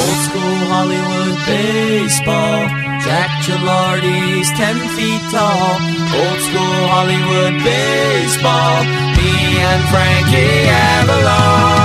Old school Hollywood baseball, Jack Gilardi's ten feet tall. Old school Hollywood baseball, me and Frankie Avalon.